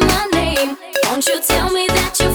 my name? Won't you tell me that you